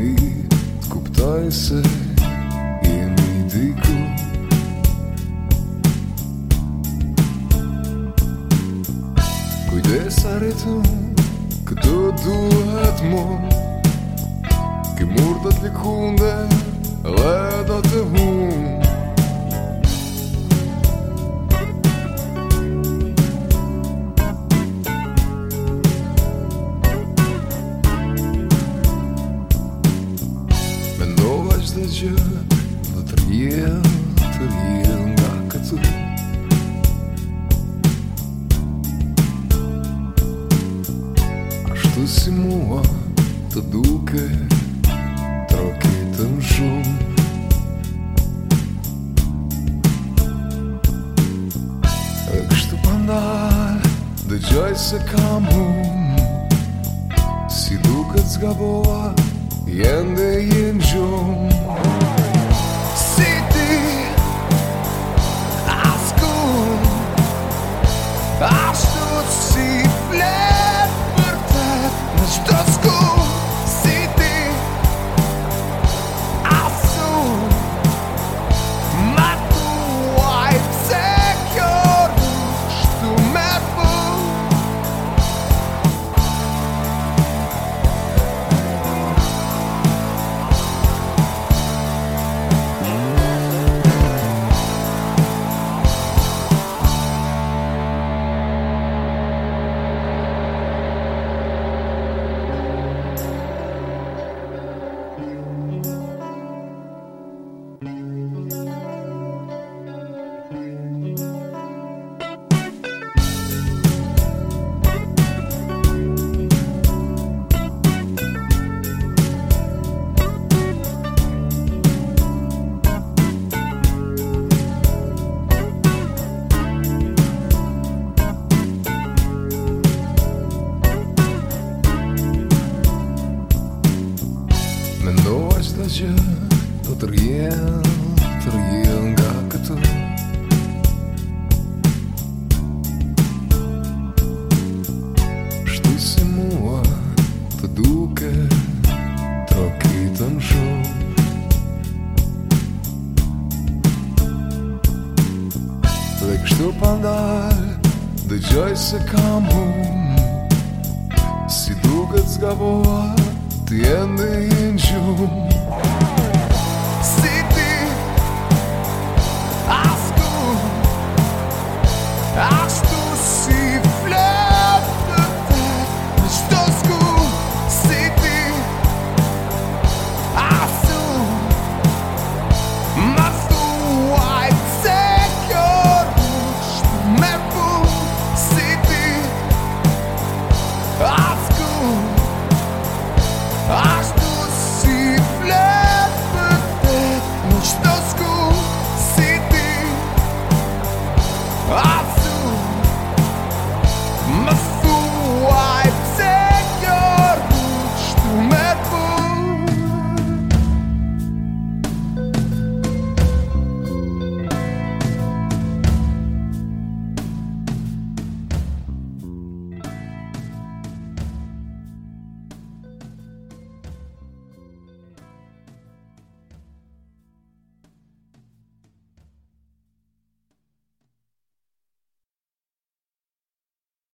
пари, скоптай се и ми дико. Кой са ритъм, като дует му, ке ли кунде, ледата му. Rjell nga këtu Ashtu si mua të duke Trokitëm shumë E kështu pandal Dëgjoj se kam hum Si duket zgaboa Jende Mendova qdo gjë Do të rjell, të rjell nga këtu. Shtu si mua të duke Trokitëm shumë. Dhe kështu pandal Dëgjoj se kam hum Si duket zgaboa the end, the angel.